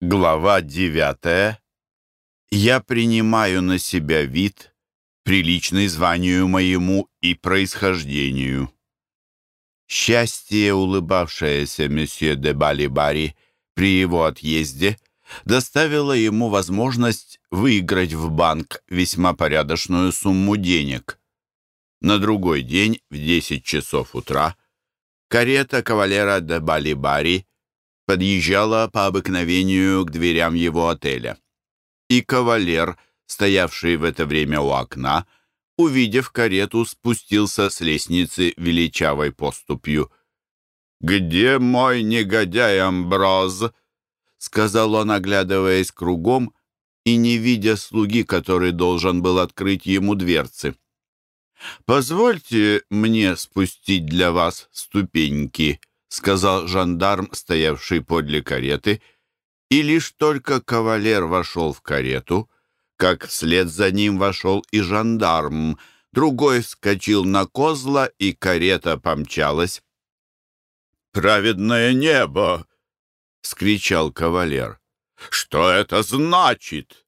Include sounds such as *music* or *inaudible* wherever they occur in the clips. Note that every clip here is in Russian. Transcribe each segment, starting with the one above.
Глава девятая. Я принимаю на себя вид, приличный званию моему и происхождению. Счастье, улыбавшееся месье де Балибари при его отъезде, доставило ему возможность выиграть в банк весьма порядочную сумму денег. На другой день в 10 часов утра карета кавалера де Балибари подъезжала по обыкновению к дверям его отеля. И кавалер, стоявший в это время у окна, увидев карету, спустился с лестницы величавой поступью. «Где мой негодяй Амброз?» — сказал он, оглядываясь кругом и не видя слуги, который должен был открыть ему дверцы. «Позвольте мне спустить для вас ступеньки», — сказал жандарм, стоявший подле кареты, и лишь только кавалер вошел в карету, как вслед за ним вошел и жандарм, другой вскочил на козла, и карета помчалась. «Праведное небо!» — скричал кавалер. «Что это значит?»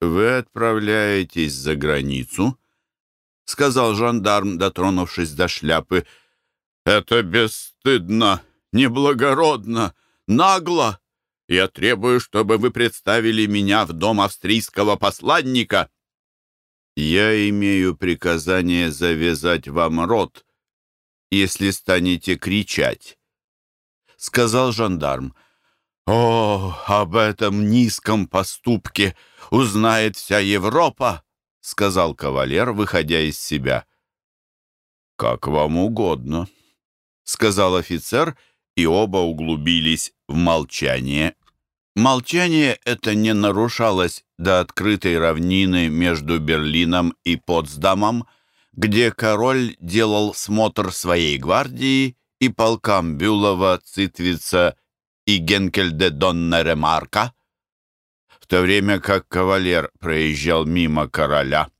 «Вы отправляетесь за границу?» — сказал жандарм, дотронувшись до шляпы. «Это бесстыдно, неблагородно, нагло. Я требую, чтобы вы представили меня в дом австрийского посланника». «Я имею приказание завязать вам рот, если станете кричать», — сказал жандарм. «О, об этом низком поступке узнает вся Европа!» — сказал кавалер, выходя из себя. «Как вам угодно», — сказал офицер, и оба углубились в молчание. Молчание это не нарушалось до открытой равнины между Берлином и Потсдамом, где король делал смотр своей гвардии и полкам Бюлова, Цитвица и Генкельде Донна Ремарка, в то время как кавалер проезжал мимо короля.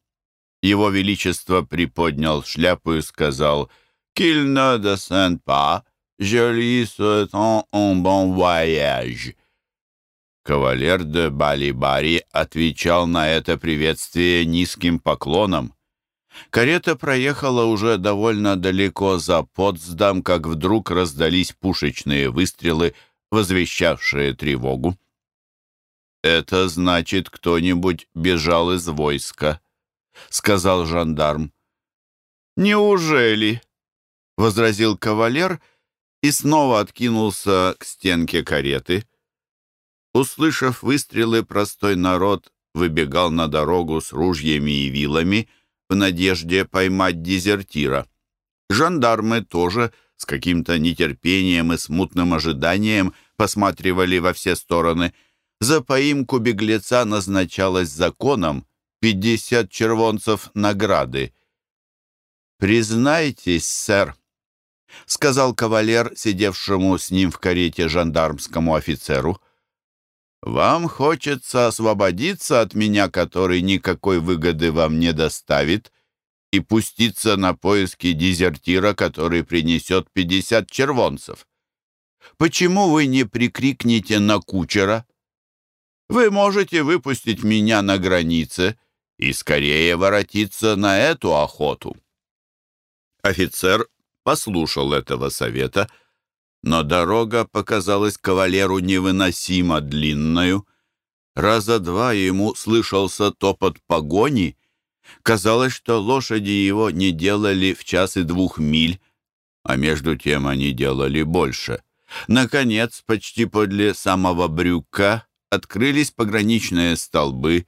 Его Величество приподнял шляпу и сказал — qu'il ne descende pas. Je lui souhaite un bon voyage». Кавалер де Балибари отвечал на это приветствие низким поклоном. Карета проехала уже довольно далеко за Потсдам, как вдруг раздались пушечные выстрелы, возвещавшие тревогу. «Это значит, кто-нибудь бежал из войска», — сказал жандарм. «Неужели?» — возразил кавалер и снова откинулся к стенке кареты. Услышав выстрелы, простой народ выбегал на дорогу с ружьями и вилами в надежде поймать дезертира. Жандармы тоже с каким-то нетерпением и смутным ожиданием посматривали во все стороны. За поимку беглеца назначалось законом 50 червонцев награды. «Признайтесь, сэр», — сказал кавалер, сидевшему с ним в карете жандармскому офицеру. «Вам хочется освободиться от меня, который никакой выгоды вам не доставит, и пуститься на поиски дезертира, который принесет пятьдесят червонцев. Почему вы не прикрикнете на кучера? Вы можете выпустить меня на границе и скорее воротиться на эту охоту». Офицер послушал этого совета, но дорога показалась кавалеру невыносимо длинною. Раза два ему слышался топот погони. Казалось, что лошади его не делали в час и двух миль, а между тем они делали больше. Наконец, почти подле самого брюка открылись пограничные столбы,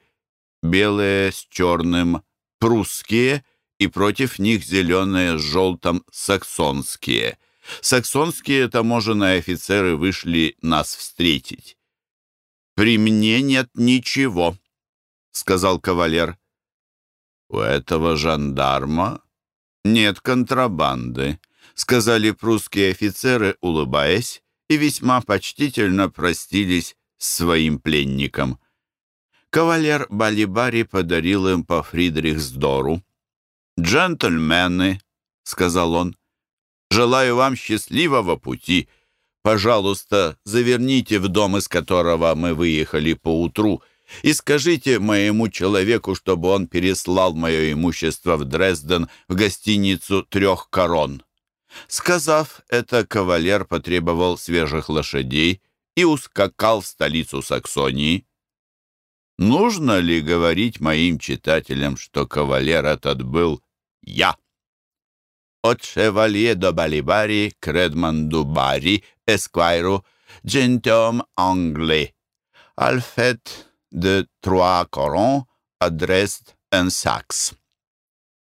белые с черным, прусские — и против них зеленые с желтым саксонские. Саксонские таможенные офицеры вышли нас встретить. «При мне нет ничего», — сказал кавалер. «У этого жандарма нет контрабанды», — сказали прусские офицеры, улыбаясь, и весьма почтительно простились с своим пленником. Кавалер Балибари подарил им по Фридрихсдору. «Джентльмены», — сказал он, — «желаю вам счастливого пути. Пожалуйста, заверните в дом, из которого мы выехали поутру, и скажите моему человеку, чтобы он переслал мое имущество в Дрезден в гостиницу «Трех корон». Сказав это, кавалер потребовал свежих лошадей и ускакал в столицу Саксонии. Нужно ли говорить моим читателям, что кавалер этот был я? От шевалье до Балибари к Редмонду Барри, эсквайру, джентом англе, альфет де Труа Корон, Адрест эн.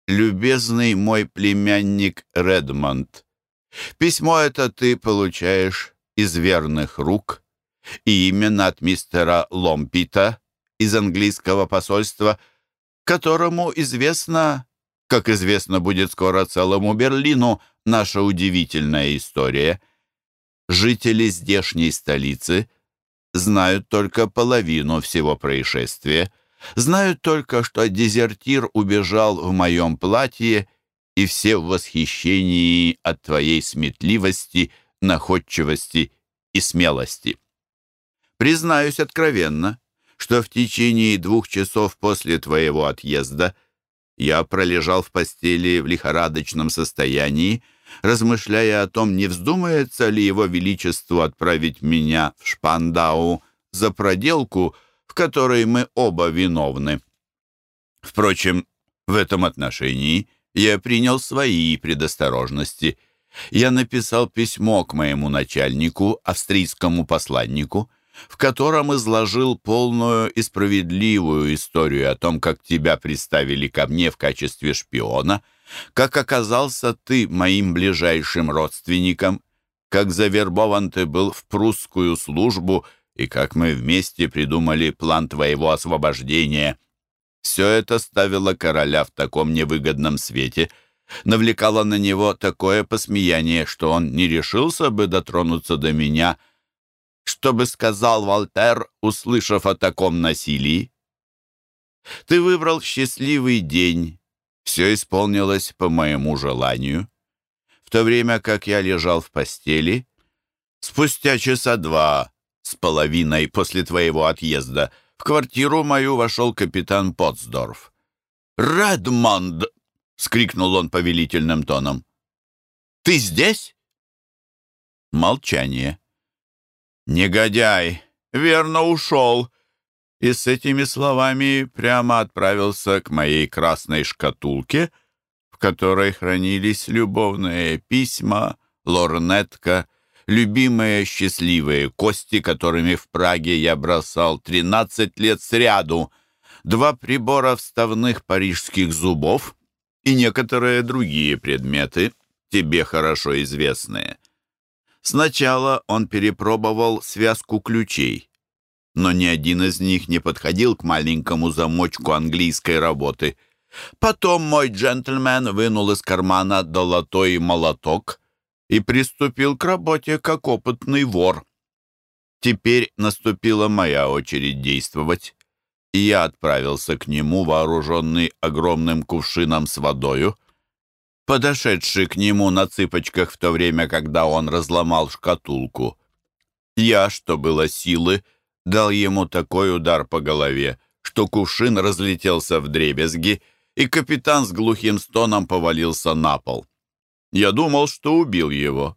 «Любезный мой племянник Редмонд, письмо это ты получаешь из верных рук, и именно от мистера Ломпита из английского посольства, которому известно, как известно будет скоро целому Берлину, наша удивительная история. Жители здешней столицы знают только половину всего происшествия, знают только, что дезертир убежал в моем платье, и все в восхищении от твоей сметливости, находчивости и смелости. Признаюсь откровенно, что в течение двух часов после твоего отъезда я пролежал в постели в лихорадочном состоянии, размышляя о том, не вздумается ли его величеству отправить меня в Шпандау за проделку, в которой мы оба виновны. Впрочем, в этом отношении я принял свои предосторожности. Я написал письмо к моему начальнику, австрийскому посланнику, в котором изложил полную и справедливую историю о том, как тебя представили ко мне в качестве шпиона, как оказался ты моим ближайшим родственником, как завербован ты был в прусскую службу и как мы вместе придумали план твоего освобождения. Все это ставило короля в таком невыгодном свете, навлекало на него такое посмеяние, что он не решился бы дотронуться до меня — что бы сказал Волтер, услышав о таком насилии? Ты выбрал счастливый день. Все исполнилось по моему желанию. В то время как я лежал в постели, спустя часа два с половиной после твоего отъезда в квартиру мою вошел капитан Потсдорф. «Редмонд!» — скрикнул он повелительным тоном. «Ты здесь?» Молчание. «Негодяй! Верно ушел!» И с этими словами прямо отправился к моей красной шкатулке, в которой хранились любовные письма, лорнетка, любимые счастливые кости, которыми в Праге я бросал 13 лет сряду, два прибора вставных парижских зубов и некоторые другие предметы, тебе хорошо известные. Сначала он перепробовал связку ключей, но ни один из них не подходил к маленькому замочку английской работы. Потом мой джентльмен вынул из кармана долотой молоток и приступил к работе как опытный вор. Теперь наступила моя очередь действовать, и я отправился к нему, вооруженный огромным кувшином с водою, подошедший к нему на цыпочках в то время, когда он разломал шкатулку. Я, что было силы, дал ему такой удар по голове, что кувшин разлетелся в дребезги, и капитан с глухим стоном повалился на пол. Я думал, что убил его.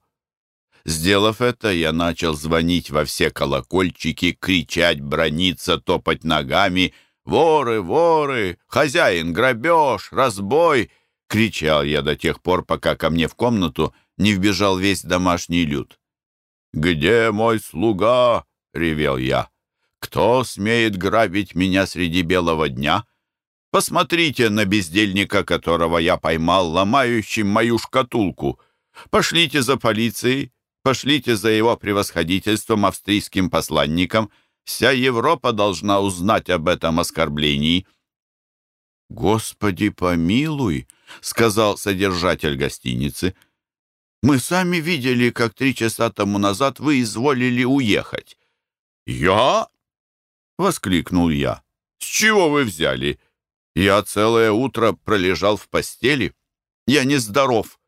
Сделав это, я начал звонить во все колокольчики, кричать, брониться, топать ногами. «Воры, воры! Хозяин, грабеж, разбой!» Кричал я до тех пор, пока ко мне в комнату не вбежал весь домашний люд. «Где мой слуга?» — ревел я. «Кто смеет грабить меня среди белого дня? Посмотрите на бездельника, которого я поймал, ломающим мою шкатулку. Пошлите за полицией, пошлите за его превосходительством австрийским посланником. Вся Европа должна узнать об этом оскорблении». «Господи, помилуй!» — сказал содержатель гостиницы. «Мы сами видели, как три часа тому назад вы изволили уехать». «Я?» — воскликнул я. «С чего вы взяли? Я целое утро пролежал в постели. Я нездоров.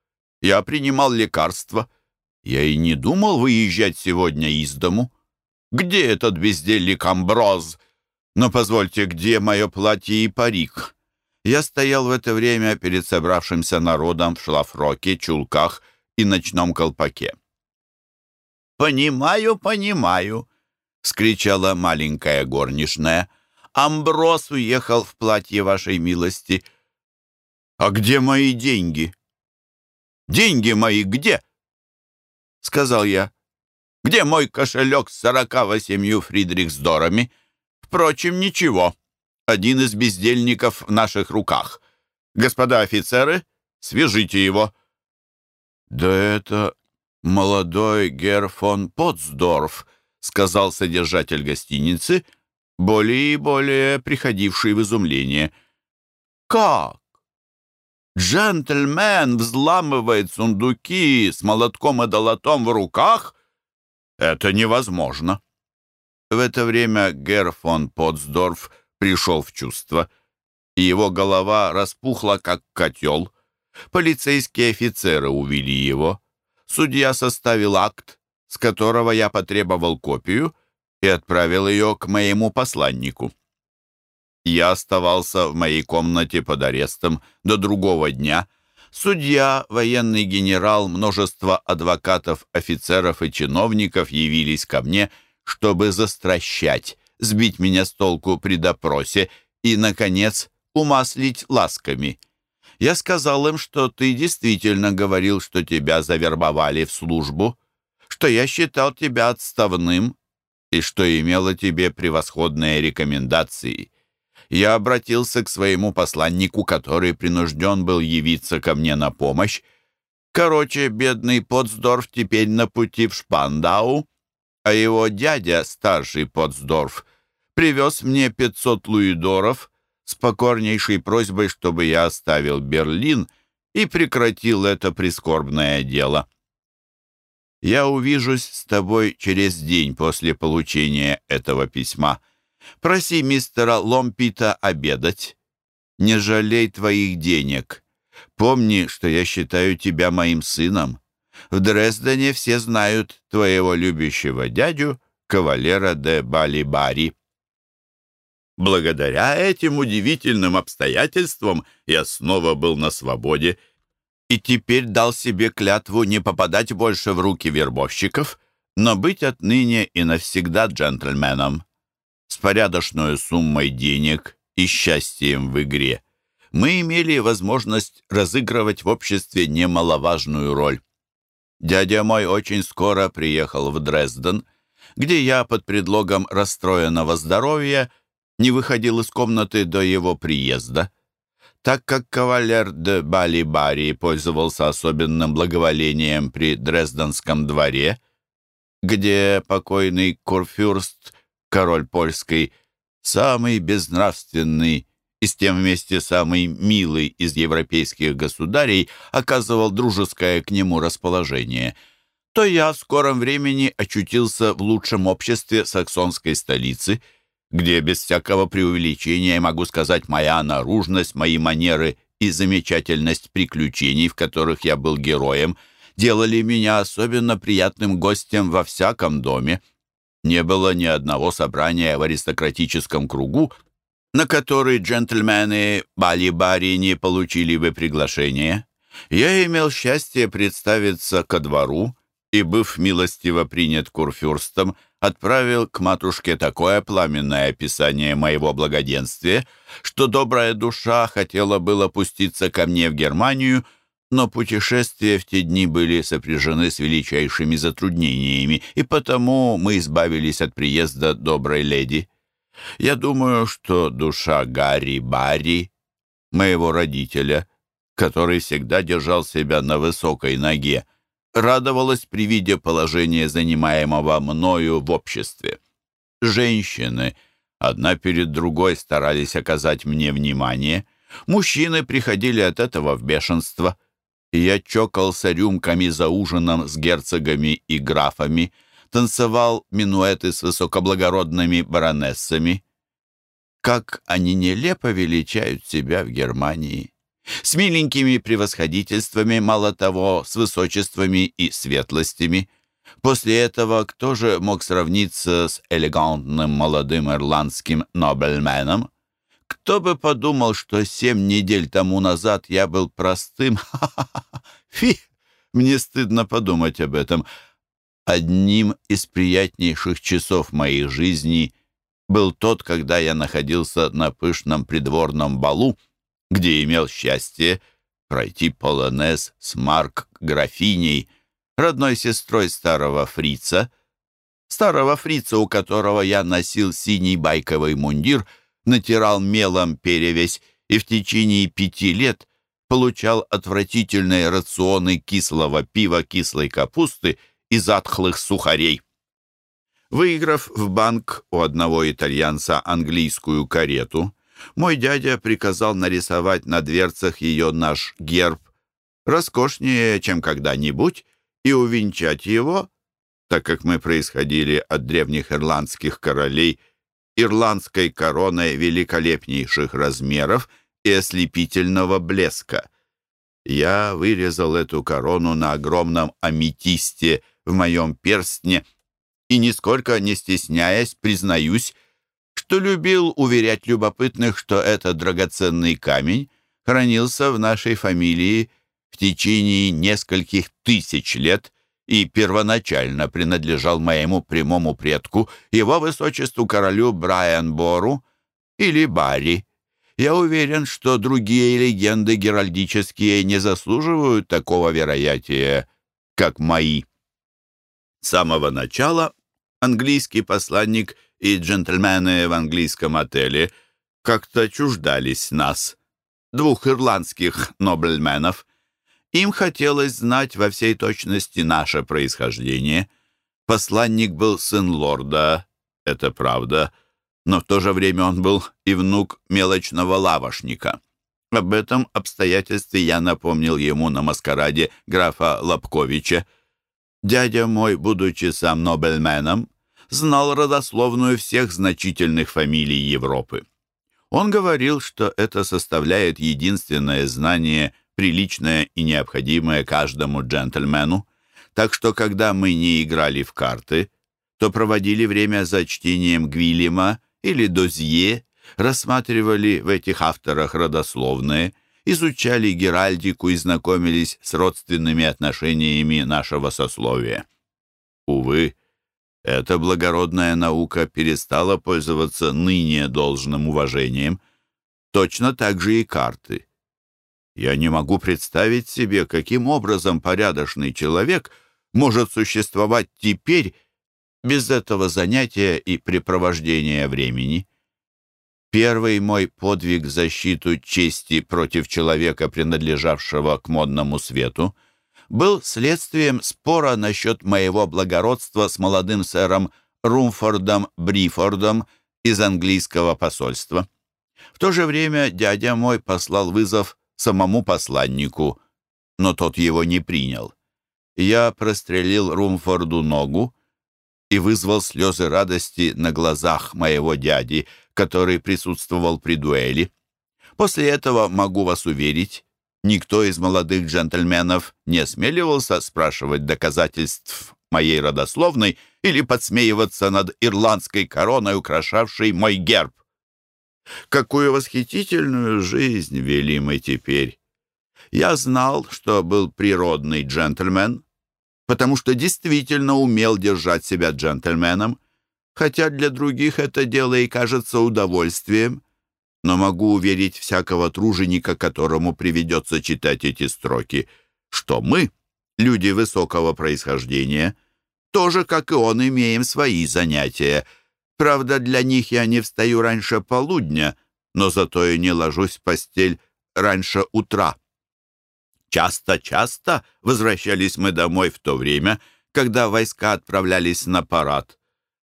Я принимал лекарства. Я и не думал выезжать сегодня из дому. Где этот бездельник Амброз? Но позвольте, где мое платье и парик? Я стоял в это время перед собравшимся народом в шлафроке, чулках и ночном колпаке. «Понимаю, понимаю», — скричала маленькая горничная. «Амброс уехал в платье вашей милости». «А где мои деньги?» «Деньги мои где?» — сказал я. «Где мой кошелек с сорока восемью фридрихсдорами? Впрочем, ничего. Один из бездельников в наших руках. Господа офицеры, свяжите его». «Да это молодой Гер фон Потсдорф», — сказал содержатель гостиницы, более и более приходивший в изумление. «Как? Джентльмен взламывает сундуки с молотком и долотом в руках? Это невозможно. В это время Гер фон Потсдорф пришел в чувство, и его голова распухла, как котел. Полицейские офицеры увели его. Судья составил акт, с которого я потребовал копию и отправил ее к моему посланнику. Я оставался в моей комнате под арестом до другого дня. Судья, военный генерал, множество адвокатов, офицеров и чиновников явились ко мне, чтобы застращать, сбить меня с толку при допросе и, наконец, умаслить ласками. Я сказал им, что ты действительно говорил, что тебя завербовали в службу, что я считал тебя отставным и что имела тебе превосходные рекомендации я обратился к своему посланнику, который принужден был явиться ко мне на помощь. Короче, бедный Потсдорф теперь на пути в Шпандау, а его дядя, старший Потсдорф, привез мне 500 луидоров с покорнейшей просьбой, чтобы я оставил Берлин и прекратил это прискорбное дело. Я увижусь с тобой через день после получения этого письма. Проси мистера Ломпита обедать. Не жалей твоих денег. Помни, что я считаю тебя моим сыном. В Дрездене все знают твоего любящего дядю, кавалера де Балибари. Благодаря этим удивительным обстоятельствам я снова был на свободе и теперь дал себе клятву не попадать больше в руки вербовщиков, но быть отныне и навсегда джентльменом с порядочной суммой денег и счастьем в игре, мы имели возможность разыгрывать в обществе немаловажную роль. Дядя мой очень скоро приехал в Дрезден, где я под предлогом расстроенного здоровья не выходил из комнаты до его приезда. Так как кавалер де Бали-Бари пользовался особенным благоволением при Дрезденском дворе, где покойный Курфюрст король польский, самый безнравственный и с тем вместе самый милый из европейских государей, оказывал дружеское к нему расположение, то я в скором времени очутился в лучшем обществе саксонской столицы, где без всякого преувеличения могу сказать моя наружность, мои манеры и замечательность приключений, в которых я был героем, делали меня особенно приятным гостем во всяком доме. Не было ни одного собрания в аристократическом кругу, на который джентльмены Бали-Бари не получили бы приглашение. Я имел счастье представиться ко двору и, быв милостиво принят курфюрстом, отправил к матушке такое пламенное описание моего благоденствия, что добрая душа хотела было пуститься ко мне в Германию — но путешествия в те дни были сопряжены с величайшими затруднениями, и потому мы избавились от приезда доброй леди. Я думаю, что душа Гарри Барри, моего родителя, который всегда держал себя на высокой ноге, радовалась при виде положения, занимаемого мною в обществе. Женщины одна перед другой старались оказать мне внимание, мужчины приходили от этого в бешенство — я чокался рюмками за ужином с герцогами и графами, танцевал минуэты с высокоблагородными баронессами. Как они нелепо величают себя в Германии. С миленькими превосходительствами, мало того, с высочествами и светлостями. После этого кто же мог сравниться с элегантным молодым ирландским нобельменом? Кто бы подумал, что семь недель тому назад я был простым... *laughs* Фи! Мне стыдно подумать об этом. Одним из приятнейших часов моей жизни был тот, когда я находился на пышном придворном балу, где имел счастье пройти полонез с Марк графиней, родной сестрой старого фрица, старого фрица, у которого я носил синий байковый мундир, натирал мелом перевесь и в течение пяти лет получал отвратительные рационы кислого пива, кислой капусты и затхлых сухарей. Выиграв в банк у одного итальянца английскую карету, мой дядя приказал нарисовать на дверцах ее наш герб, роскошнее, чем когда-нибудь, и увенчать его, так как мы происходили от древних ирландских королей, ирландской короной великолепнейших размеров и ослепительного блеска. Я вырезал эту корону на огромном аметисте в моем перстне и, нисколько не стесняясь, признаюсь, что любил уверять любопытных, что этот драгоценный камень хранился в нашей фамилии в течение нескольких тысяч лет и первоначально принадлежал моему прямому предку, его высочеству королю Брайан Бору или Барри. Я уверен, что другие легенды геральдические не заслуживают такого вероятия, как мои. С самого начала английский посланник и джентльмены в английском отеле как-то чуждались нас, двух ирландских нобельменов. Им хотелось знать во всей точности наше происхождение. Посланник был сын лорда, это правда, но в то же время он был и внук мелочного лавошника. Об этом обстоятельстве я напомнил ему на маскараде графа Лобковича. Дядя мой, будучи сам нобельменом, знал родословную всех значительных фамилий Европы. Он говорил, что это составляет единственное знание, приличное и необходимое каждому джентльмену, так что когда мы не играли в карты, то проводили время за чтением Гвиллема или Дозье, рассматривали в этих авторах родословные, изучали геральдику и знакомились с родственными отношениями нашего сословия. Увы, эта благородная наука перестала пользоваться ныне должным уважением. Точно так же и карты. Я не могу представить себе, каким образом порядочный человек может существовать теперь без этого занятия и препровождения времени. Первый мой подвиг защиту чести против человека, принадлежавшего к модному свету — был следствием спора насчет моего благородства с молодым сэром Румфордом Брифордом из английского посольства. В то же время дядя мой послал вызов самому посланнику, но тот его не принял. Я прострелил Румфорду ногу и вызвал слезы радости на глазах моего дяди, который присутствовал при дуэли. После этого, могу вас уверить, Никто из молодых джентльменов не осмеливался спрашивать доказательств моей родословной или подсмеиваться над ирландской короной, украшавшей мой герб. Какую восхитительную жизнь вели мы теперь! Я знал, что был природный джентльмен, потому что действительно умел держать себя джентльменом, хотя для других это дело и кажется удовольствием но могу уверить всякого труженика, которому приведется читать эти строки, что мы, люди высокого происхождения, тоже, как и он, имеем свои занятия. Правда, для них я не встаю раньше полудня, но зато и не ложусь в постель раньше утра. Часто-часто возвращались мы домой в то время, когда войска отправлялись на парад.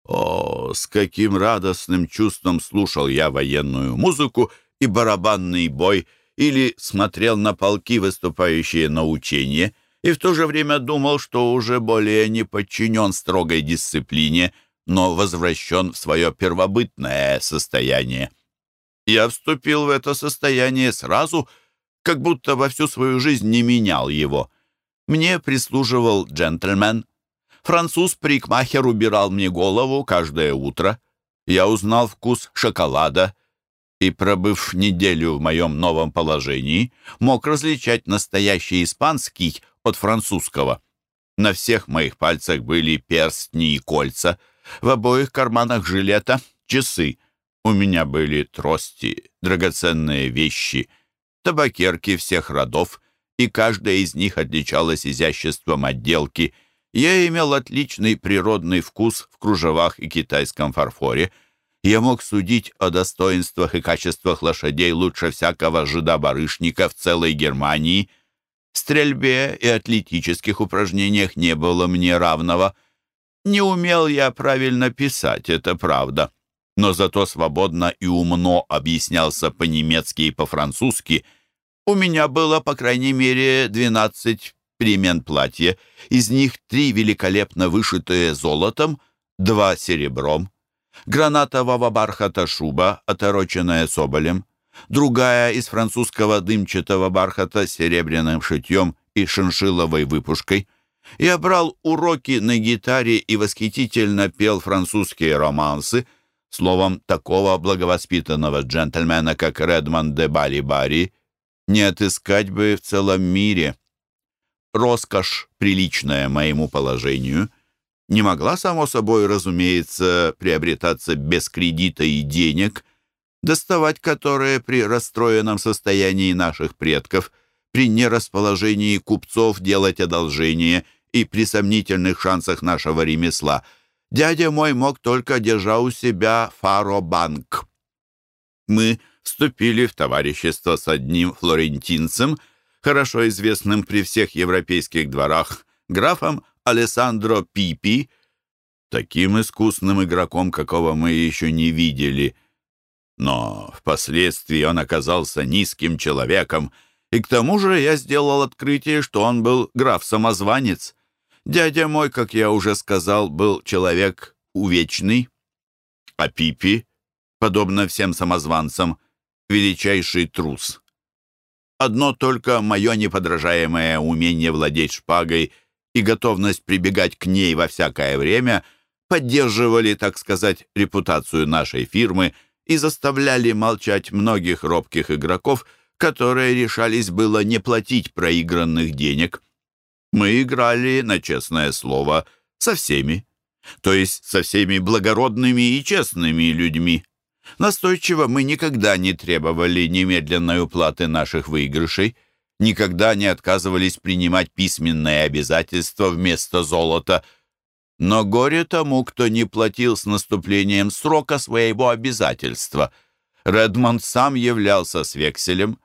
О, с каким радостным чувством слушал я военную музыку и барабанный бой, или смотрел на полки, выступающие на учения, и в то же время думал, что уже более не подчинен строгой дисциплине, но возвращен в свое первобытное состояние. Я вступил в это состояние сразу, как будто во всю свою жизнь не менял его. Мне прислуживал джентльмен. Француз-парикмахер убирал мне голову каждое утро. Я узнал вкус шоколада и, пробыв неделю в моем новом положении, мог различать настоящий испанский от французского. На всех моих пальцах были перстни и кольца, в обоих карманах жилета — часы. У меня были трости, драгоценные вещи, табакерки всех родов, и каждая из них отличалась изяществом отделки. Я имел отличный природный вкус в кружевах и китайском фарфоре — я мог судить о достоинствах и качествах лошадей лучше всякого жида-барышника в целой Германии. В стрельбе и атлетических упражнениях не было мне равного. Не умел я правильно писать, это правда. Но зато свободно и умно объяснялся по-немецки и по-французски. У меня было, по крайней мере, двенадцать перемен платья. Из них три великолепно вышитые золотом, два серебром гранатового бархата шуба, отороченная соболем, другая из французского дымчатого бархата с серебряным шитьем и шиншилловой выпушкой. Я брал уроки на гитаре и восхитительно пел французские романсы, словом, такого благовоспитанного джентльмена, как Редмонд де Барри-Барри, не отыскать бы в целом мире. Роскошь, приличная моему положению — не могла, само собой, разумеется, приобретаться без кредита и денег, доставать которые при расстроенном состоянии наших предков, при нерасположении купцов делать одолжение и при сомнительных шансах нашего ремесла. Дядя мой мог только, держа у себя фаробанк. Мы вступили в товарищество с одним флорентинцем, хорошо известным при всех европейских дворах, графом Алессандро Пипи, таким искусным игроком, какого мы еще не видели. Но впоследствии он оказался низким человеком, и к тому же я сделал открытие, что он был граф-самозванец. Дядя мой, как я уже сказал, был человек увечный, а Пипи, подобно всем самозванцам, величайший трус. Одно только мое неподражаемое умение владеть шпагой — и готовность прибегать к ней во всякое время поддерживали, так сказать, репутацию нашей фирмы и заставляли молчать многих робких игроков, которые решались было не платить проигранных денег. Мы играли, на честное слово, со всеми, то есть со всеми благородными и честными людьми. Настойчиво мы никогда не требовали немедленной уплаты наших выигрышей, никогда не отказывались принимать письменные обязательства вместо золота. Но горе тому, кто не платил с наступлением срока своего обязательства. Редмонд сам являлся с векселем.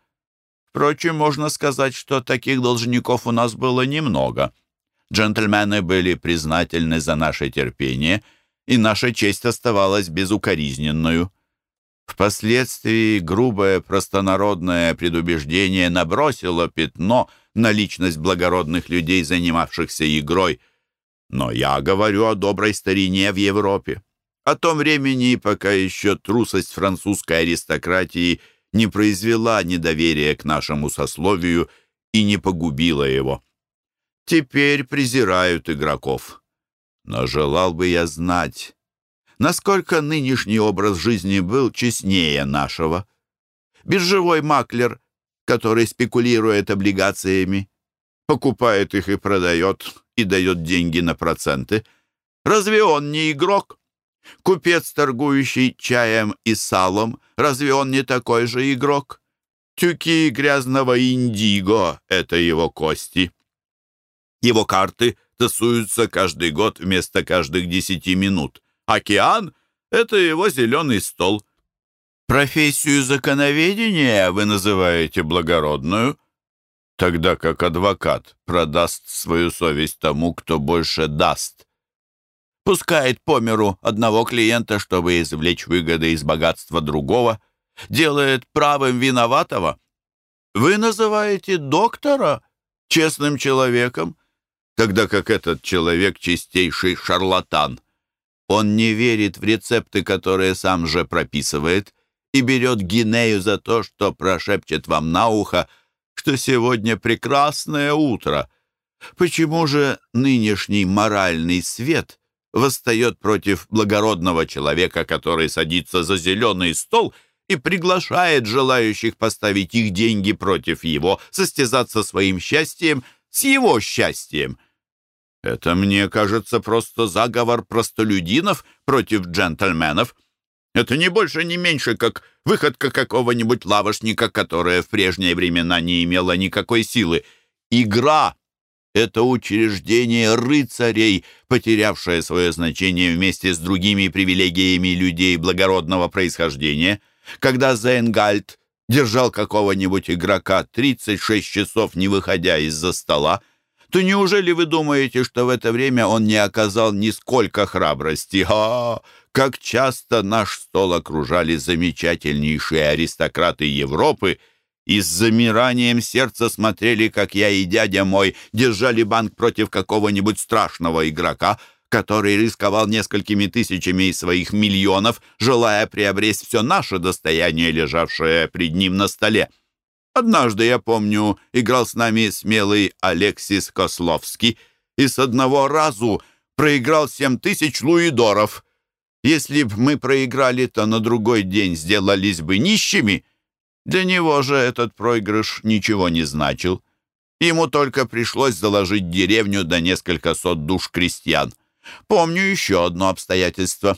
Впрочем, можно сказать, что таких должников у нас было немного. Джентльмены были признательны за наше терпение, и наша честь оставалась безукоризненную. Впоследствии грубое простонародное предубеждение набросило пятно на личность благородных людей, занимавшихся игрой. Но я говорю о доброй старине в Европе, о том времени, пока еще трусость французской аристократии не произвела недоверия к нашему сословию и не погубила его. Теперь презирают игроков. Но желал бы я знать, насколько нынешний образ жизни был честнее нашего. Биржевой маклер, который спекулирует облигациями, покупает их и продает, и дает деньги на проценты. Разве он не игрок? Купец, торгующий чаем и салом, разве он не такой же игрок? Тюки грязного индиго — это его кости. Его карты тасуются каждый год вместо каждых десяти минут. Океан — это его зеленый стол. Профессию законоведения вы называете благородную, тогда как адвокат продаст свою совесть тому, кто больше даст. Пускает по миру одного клиента, чтобы извлечь выгоды из богатства другого, делает правым виноватого. Вы называете доктора честным человеком, тогда как этот человек чистейший шарлатан. Он не верит в рецепты, которые сам же прописывает, и берет гинею за то, что прошепчет вам на ухо, что сегодня прекрасное утро. Почему же нынешний моральный свет восстает против благородного человека, который садится за зеленый стол и приглашает желающих поставить их деньги против его, состязаться своим счастьем с его счастьем? Это, мне кажется, просто заговор простолюдинов против джентльменов. Это не больше, не меньше, как выходка какого-нибудь лавошника, которая в прежние времена не имела никакой силы. Игра — это учреждение рыцарей, потерявшее свое значение вместе с другими привилегиями людей благородного происхождения. Когда Зейнгальд держал какого-нибудь игрока 36 часов, не выходя из-за стола, то неужели вы думаете, что в это время он не оказал нисколько храбрости? А, как часто наш стол окружали замечательнейшие аристократы Европы и с замиранием сердца смотрели, как я и дядя мой держали банк против какого-нибудь страшного игрока, который рисковал несколькими тысячами из своих миллионов, желая приобрести все наше достояние, лежавшее пред ним на столе. Однажды, я помню, играл с нами смелый Алексис Кословский и с одного разу проиграл семь тысяч луидоров. Если б мы проиграли, то на другой день сделались бы нищими. Для него же этот проигрыш ничего не значил. Ему только пришлось заложить деревню до несколько сот душ крестьян. Помню еще одно обстоятельство.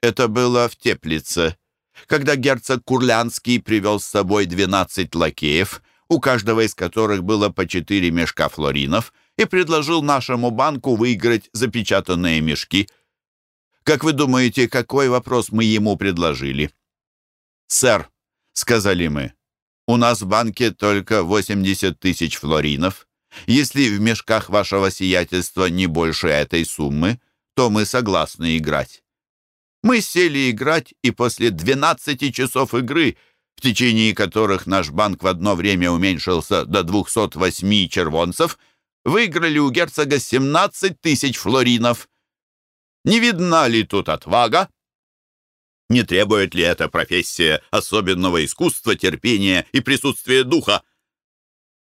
Это было в Теплице когда герцог Курлянский привел с собой 12 лакеев, у каждого из которых было по 4 мешка флоринов, и предложил нашему банку выиграть запечатанные мешки. Как вы думаете, какой вопрос мы ему предложили? «Сэр», — сказали мы, — «у нас в банке только 80 тысяч флоринов. Если в мешках вашего сиятельства не больше этой суммы, то мы согласны играть». Мы сели играть, и после 12 часов игры, в течение которых наш банк в одно время уменьшился до 208 червонцев, выиграли у герцога 17 тысяч флоринов. Не видна ли тут отвага? Не требует ли эта профессия особенного искусства, терпения и присутствия духа?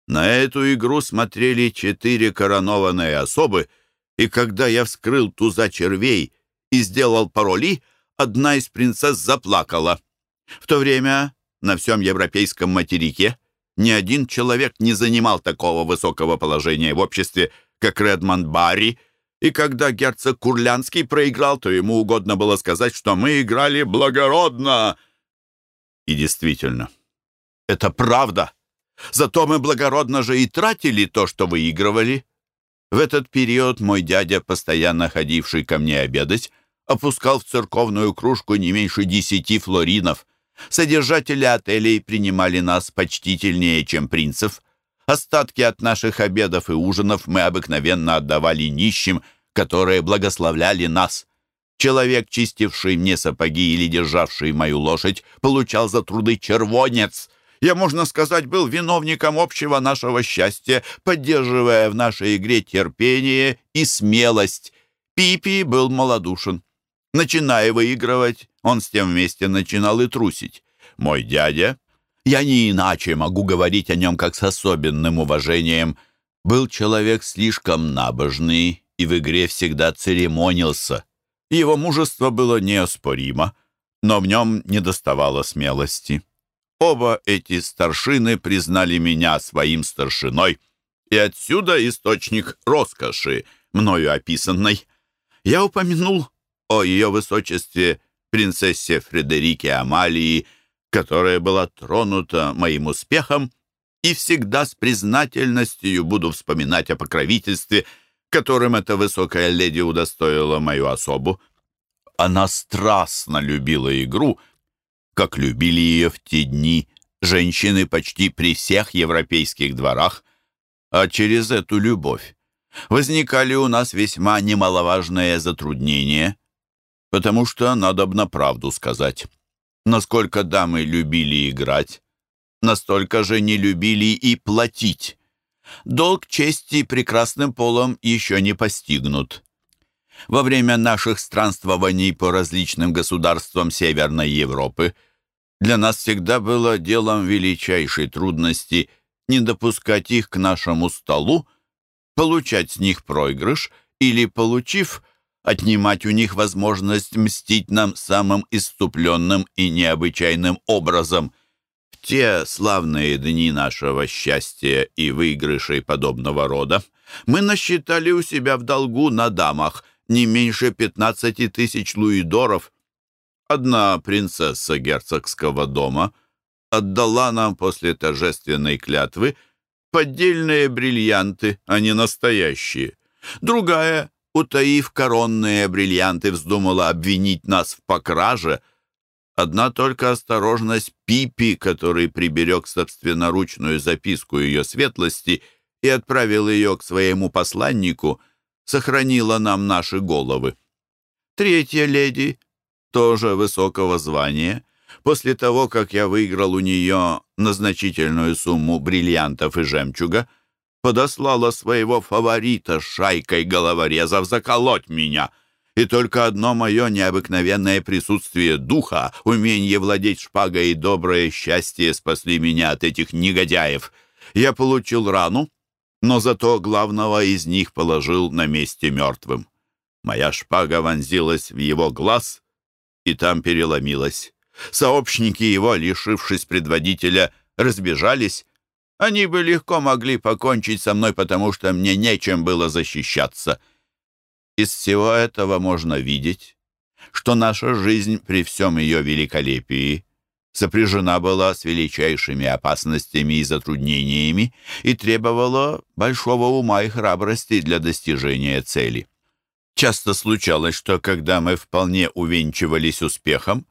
На эту игру смотрели четыре коронованные особы, и когда я вскрыл туза червей и сделал пароли, одна из принцесс заплакала. В то время на всем европейском материке ни один человек не занимал такого высокого положения в обществе, как Редмонд Барри, и когда герцог Курлянский проиграл, то ему угодно было сказать, что мы играли благородно. И действительно, это правда. Зато мы благородно же и тратили то, что выигрывали. В этот период мой дядя, постоянно ходивший ко мне обедать, опускал в церковную кружку не меньше десяти флоринов. Содержатели отелей принимали нас почтительнее, чем принцев. Остатки от наших обедов и ужинов мы обыкновенно отдавали нищим, которые благословляли нас. Человек, чистивший мне сапоги или державший мою лошадь, получал за труды червонец. Я, можно сказать, был виновником общего нашего счастья, поддерживая в нашей игре терпение и смелость. Пипи был малодушен. Начиная выигрывать, он с тем вместе начинал и трусить. Мой дядя, я не иначе могу говорить о нем как с особенным уважением, был человек слишком набожный и в игре всегда церемонился. Его мужество было неоспоримо, но в нем недоставало смелости. Оба эти старшины признали меня своим старшиной, и отсюда источник роскоши, мною описанной. Я упомянул о ее высочестве принцессе Фредерике Амалии, которая была тронута моим успехом, и всегда с признательностью буду вспоминать о покровительстве, которым эта высокая леди удостоила мою особу. Она страстно любила игру, как любили ее в те дни женщины почти при всех европейских дворах, а через эту любовь возникали у нас весьма немаловажные затруднения потому что надобно правду сказать. Насколько дамы любили играть, настолько же не любили и платить. Долг чести прекрасным полом еще не постигнут. Во время наших странствований по различным государствам Северной Европы для нас всегда было делом величайшей трудности не допускать их к нашему столу, получать с них проигрыш или, получив, отнимать у них возможность мстить нам самым иступленным и необычайным образом. В те славные дни нашего счастья и выигрышей подобного рода мы насчитали у себя в долгу на дамах не меньше 15 тысяч луидоров. Одна принцесса герцогского дома отдала нам после торжественной клятвы поддельные бриллианты, а не настоящие. Другая утаив коронные бриллианты, вздумала обвинить нас в покраже. Одна только осторожность Пипи, который приберег собственноручную записку ее светлости и отправил ее к своему посланнику, сохранила нам наши головы. Третья леди, тоже высокого звания, после того, как я выиграл у нее на значительную сумму бриллиантов и жемчуга, подослала своего фаворита шайкой головорезов заколоть меня. И только одно мое необыкновенное присутствие духа, умение владеть шпагой и доброе счастье спасли меня от этих негодяев. Я получил рану, но зато главного из них положил на месте мертвым. Моя шпага вонзилась в его глаз и там переломилась. Сообщники его, лишившись предводителя, разбежались, они бы легко могли покончить со мной, потому что мне нечем было защищаться. Из всего этого можно видеть, что наша жизнь при всем ее великолепии сопряжена была с величайшими опасностями и затруднениями и требовала большого ума и храбрости для достижения цели. Часто случалось, что когда мы вполне увенчивались успехом,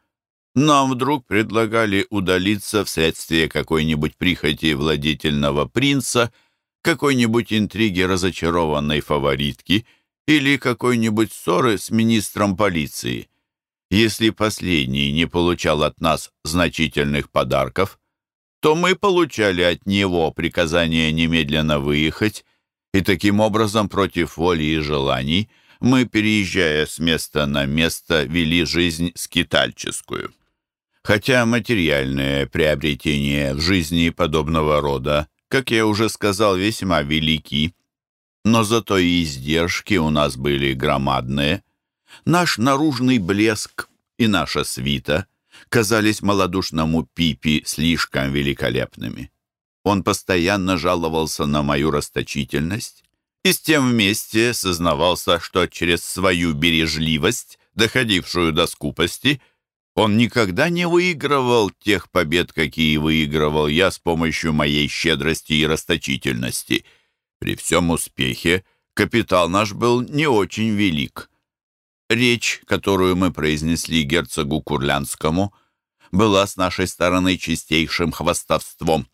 нам вдруг предлагали удалиться вследствие какой-нибудь прихоти владетельного принца, какой-нибудь интриги разочарованной фаворитки или какой-нибудь ссоры с министром полиции. Если последний не получал от нас значительных подарков, то мы получали от него приказание немедленно выехать, и таким образом против воли и желаний мы, переезжая с места на место, вели жизнь скитальческую. Хотя материальные приобретения в жизни подобного рода, как я уже сказал, весьма велики, но зато и издержки у нас были громадные. Наш наружный блеск и наша свита казались малодушному Пипи слишком великолепными. Он постоянно жаловался на мою расточительность и с тем вместе сознавался, что через свою бережливость, доходившую до скупости, он никогда не выигрывал тех побед, какие выигрывал я с помощью моей щедрости и расточительности. При всем успехе капитал наш был не очень велик. Речь, которую мы произнесли герцогу Курлянскому, была с нашей стороны чистейшим хвастовством.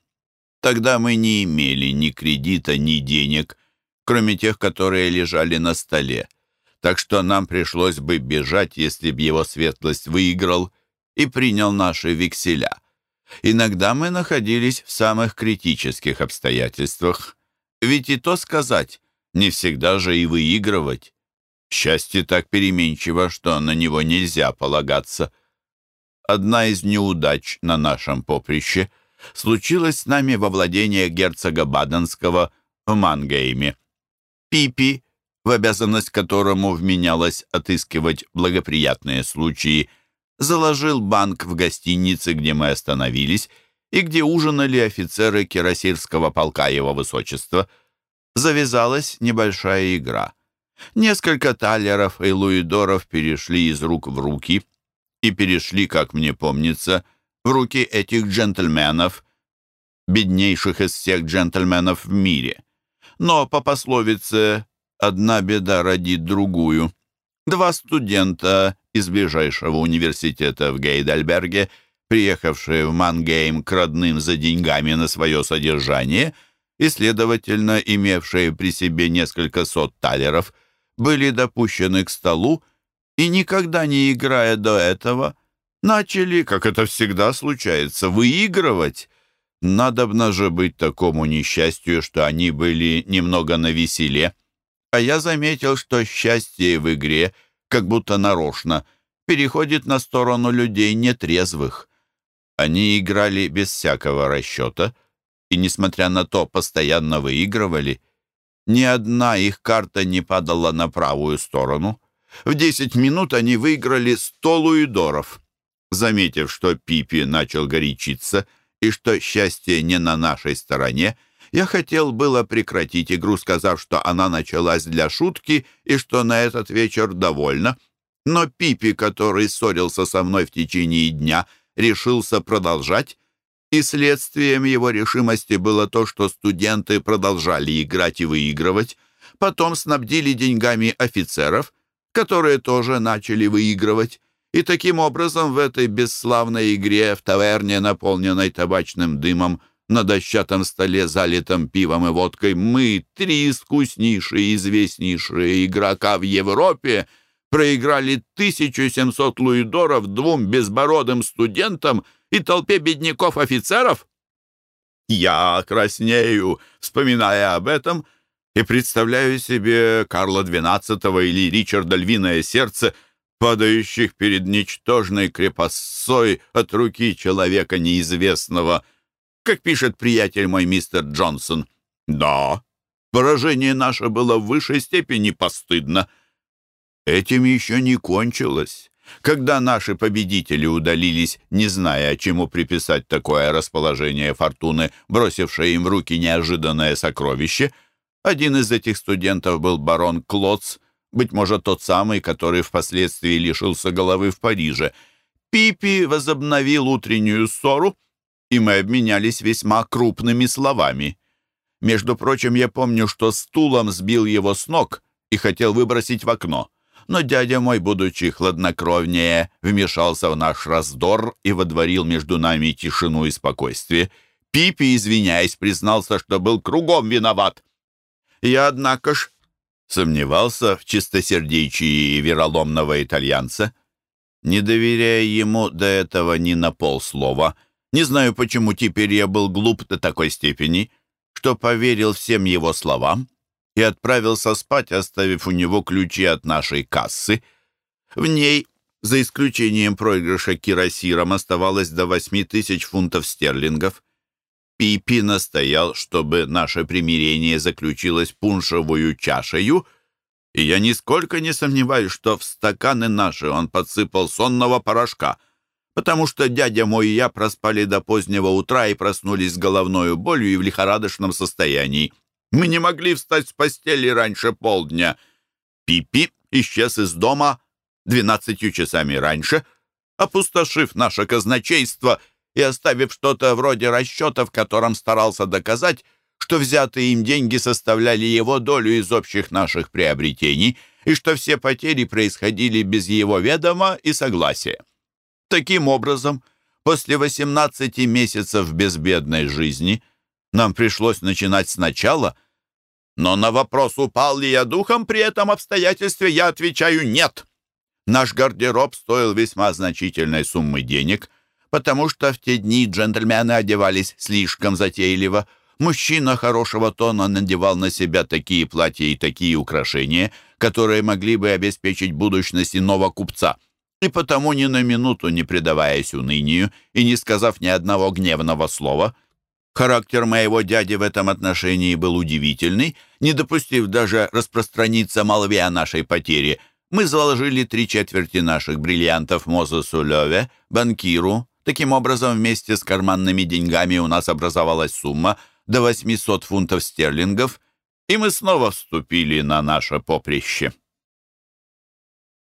Тогда мы не имели ни кредита, ни денег, кроме тех, которые лежали на столе так что нам пришлось бы бежать, если б его светлость выиграл и принял наши векселя. Иногда мы находились в самых критических обстоятельствах. Ведь и то сказать, не всегда же и выигрывать. Счастье так переменчиво, что на него нельзя полагаться. Одна из неудач на нашем поприще случилась с нами во владениях герцога Баденского в Мангейме. Пипи, в обязанность которому вменялось отыскивать благоприятные случаи, заложил банк в гостинице, где мы остановились, и где ужинали офицеры кирасирского полка его высочества. Завязалась небольшая игра. Несколько талеров и луидоров перешли из рук в руки и перешли, как мне помнится, в руки этих джентльменов, беднейших из всех джентльменов в мире. Но по пословице одна беда родит другую. Два студента из ближайшего университета в Гейдельберге, приехавшие в Мангейм к родным за деньгами на свое содержание и, следовательно, имевшие при себе несколько сот талеров, были допущены к столу и, никогда не играя до этого, начали, как это всегда случается, выигрывать. Надобно же быть такому несчастью, что они были немного навеселе а я заметил, что счастье в игре, как будто нарочно, переходит на сторону людей нетрезвых. Они играли без всякого расчета, и, несмотря на то, постоянно выигрывали. Ни одна их карта не падала на правую сторону. В десять минут они выиграли сто луидоров. Заметив, что Пипи начал горячиться и что счастье не на нашей стороне, я хотел было прекратить игру, сказав, что она началась для шутки и что на этот вечер довольно. Но Пипи, который ссорился со мной в течение дня, решился продолжать, и следствием его решимости было то, что студенты продолжали играть и выигрывать, потом снабдили деньгами офицеров, которые тоже начали выигрывать, и таким образом в этой бесславной игре в таверне, наполненной табачным дымом, на дощатом столе, залитом пивом и водкой, мы, три искуснейшие известнейшие игрока в Европе, проиграли 1700 луидоров двум безбородым студентам и толпе бедняков-офицеров? Я краснею, вспоминая об этом, и представляю себе Карла XII или Ричарда Львиное Сердце, падающих перед ничтожной крепостцой от руки человека неизвестного, как пишет приятель мой мистер Джонсон. Да, поражение наше было в высшей степени постыдно. Этим еще не кончилось. Когда наши победители удалились, не зная, чему приписать такое расположение фортуны, бросившее им в руки неожиданное сокровище, один из этих студентов был барон Клоц, быть может, тот самый, который впоследствии лишился головы в Париже. Пипи возобновил утреннюю ссору, и мы обменялись весьма крупными словами. Между прочим, я помню, что стулом сбил его с ног и хотел выбросить в окно но дядя мой, будучи хладнокровнее, вмешался в наш раздор и водворил между нами тишину и спокойствие. Пипи, извиняясь, признался, что был кругом виноват. Я, однако ж, сомневался в чистосердечии вероломного итальянца. Не доверяя ему до этого ни на полслова, не знаю, почему теперь я был глуп до такой степени, что поверил всем его словам и отправился спать, оставив у него ключи от нашей кассы. В ней, за исключением проигрыша кирасиром, оставалось до восьми тысяч фунтов стерлингов. Пипи настоял, чтобы наше примирение заключилось пуншевую чашею, и я нисколько не сомневаюсь, что в стаканы наши он подсыпал сонного порошка, потому что дядя мой и я проспали до позднего утра и проснулись с головной болью и в лихорадочном состоянии. Мы не могли встать с постели раньше полдня. Пипи исчез из дома двенадцатью часами раньше, опустошив наше казначейство и оставив что-то вроде расчета, в котором старался доказать, что взятые им деньги составляли его долю из общих наших приобретений и что все потери происходили без его ведома и согласия. Таким образом, после 18 месяцев безбедной жизни нам пришлось начинать сначала — но на вопрос, упал ли я духом при этом обстоятельстве, я отвечаю «нет». Наш гардероб стоил весьма значительной суммы денег, потому что в те дни джентльмены одевались слишком затейливо. Мужчина хорошего тона надевал на себя такие платья и такие украшения, которые могли бы обеспечить будущность иного купца. И потому ни на минуту не предаваясь унынию и не сказав ни одного гневного слова, Характер моего дяди в этом отношении был удивительный. Не допустив даже распространиться молве о нашей потере, мы заложили три четверти наших бриллиантов Мозесу Леве, банкиру. Таким образом, вместе с карманными деньгами у нас образовалась сумма до 800 фунтов стерлингов, и мы снова вступили на наше поприще.